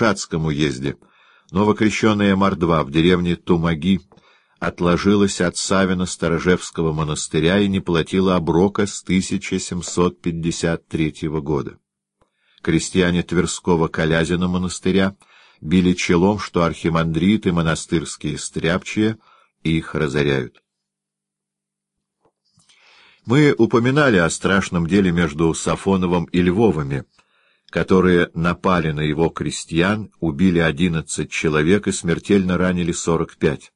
Шацком уезде новокрещенная Мордва в деревне Тумаги отложилась от Савина Сторожевского монастыря и не платила оброка с 1753 года. Крестьяне Тверского Колязина монастыря били челом, что архимандриты монастырские стряпчие их разоряют. Мы упоминали о страшном деле между Сафоновым и Львовыми, которые напали на его крестьян, убили одиннадцать человек и смертельно ранили сорок пять.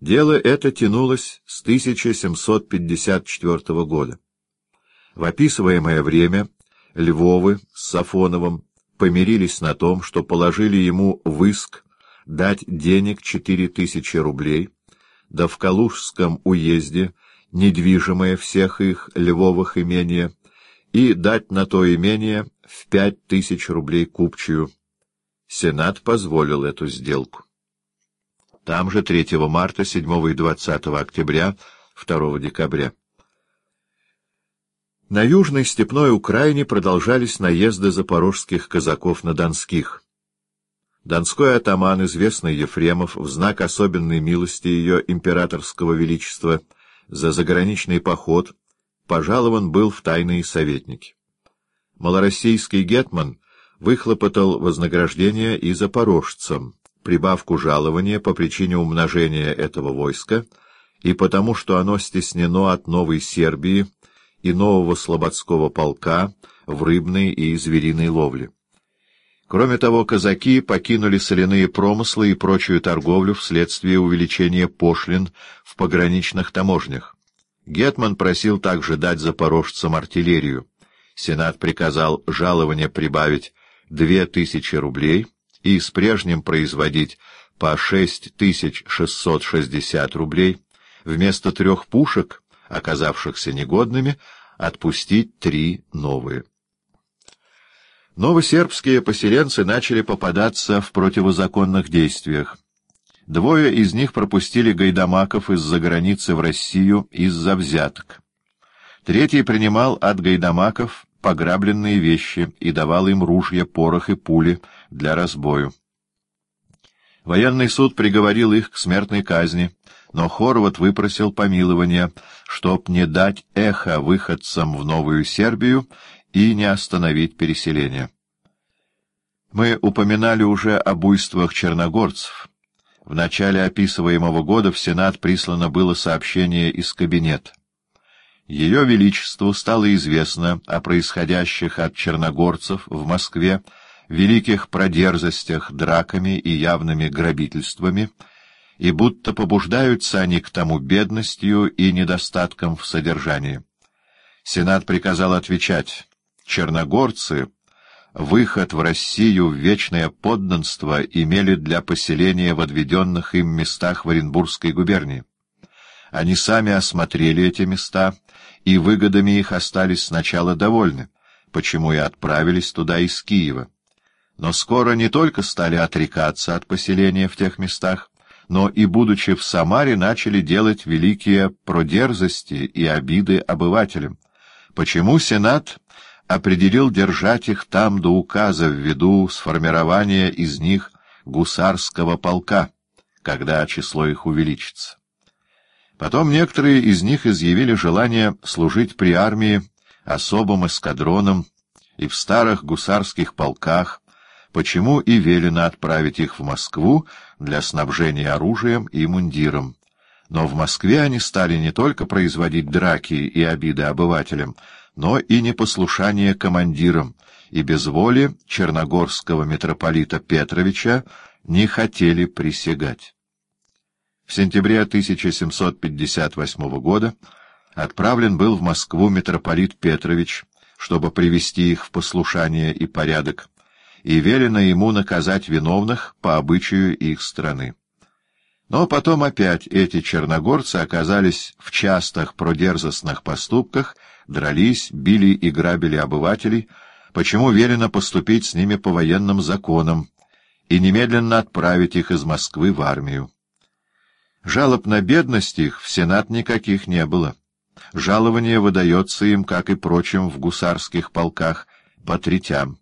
Дело это тянулось с 1754 года. В описываемое время Львовы с Сафоновым помирились на том, что положили ему в иск дать денег четыре тысячи рублей, да в Калужском уезде недвижимое всех их львовых имения, и дать на то имение в пять тысяч рублей купчую. Сенат позволил эту сделку. Там же 3 марта, 7 и 20 октября, 2 декабря. На южной степной Украине продолжались наезды запорожских казаков на донских. Донской атаман, известный Ефремов, в знак особенной милости ее императорского величества за заграничный поход, пожалован был в тайные советники. Малороссийский гетман выхлопотал вознаграждение и запорожцам, прибавку жалования по причине умножения этого войска и потому, что оно стеснено от Новой Сербии и нового слободского полка в рыбной и звериной ловле. Кроме того, казаки покинули соляные промыслы и прочую торговлю вследствие увеличения пошлин в пограничных таможнях. Гетман просил также дать запорожцам артиллерию. Сенат приказал жалование прибавить две тысячи рублей — и с прежним производить по 6660 рублей, вместо трех пушек, оказавшихся негодными, отпустить три новые. Новосербские поселенцы начали попадаться в противозаконных действиях. Двое из них пропустили гайдамаков из-за границы в Россию из-за взяток. Третий принимал от гайдамаков пограбленные вещи и давал им ружья, порох и пули для разбою. Военный суд приговорил их к смертной казни, но Хорват выпросил помилование, чтоб не дать эхо выходцам в Новую Сербию и не остановить переселение. Мы упоминали уже о буйствах черногорцев. В начале описываемого года в Сенат прислано было сообщение из кабинета. Ее Величеству стало известно о происходящих от черногорцев в Москве великих продерзостях, драками и явными грабительствами, и будто побуждаются они к тому бедностью и недостаткам в содержании. Сенат приказал отвечать «Черногорцы, выход в Россию в вечное подданство имели для поселения в отведенных им местах в Оренбургской губернии. Они сами осмотрели эти места, и выгодами их остались сначала довольны, почему и отправились туда из Киева но скоро не только стали отрекаться от поселения в тех местах, но и, будучи в Самаре, начали делать великие продерзости и обиды обывателям. Почему Сенат определил держать их там до указа ввиду сформирования из них гусарского полка, когда число их увеличится? Потом некоторые из них изъявили желание служить при армии особым эскадроном и в старых гусарских полках, почему и велено отправить их в Москву для снабжения оружием и мундиром. Но в Москве они стали не только производить драки и обиды обывателям, но и непослушание командирам, и без воли черногорского митрополита Петровича не хотели присягать. В сентябре 1758 года отправлен был в Москву митрополит Петрович, чтобы привести их в послушание и порядок, и велено ему наказать виновных по обычаю их страны. Но потом опять эти черногорцы оказались в частых продерзостных поступках, дрались, били и грабили обывателей, почему велено поступить с ними по военным законам и немедленно отправить их из Москвы в армию. Жалоб на бедность их в Сенат никаких не было. Жалование выдается им, как и прочим в гусарских полках, по третям.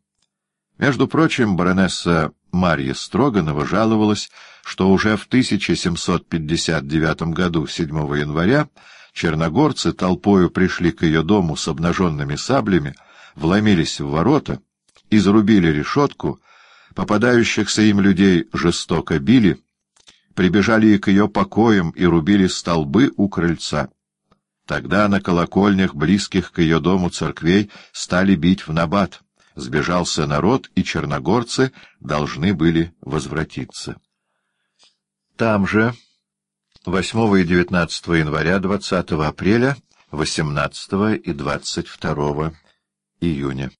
Между прочим, баронесса Марья Строганова жаловалась, что уже в 1759 году, 7 января, черногорцы толпою пришли к ее дому с обнаженными саблями, вломились в ворота, изрубили решетку, попадающихся им людей жестоко били, прибежали к ее покоям и рубили столбы у крыльца. Тогда на колокольнях, близких к ее дому церквей, стали бить в набат. Сбежался народ, и черногорцы должны были возвратиться. Там же 8 и 19 января, 20 апреля, 18 и 22 июня.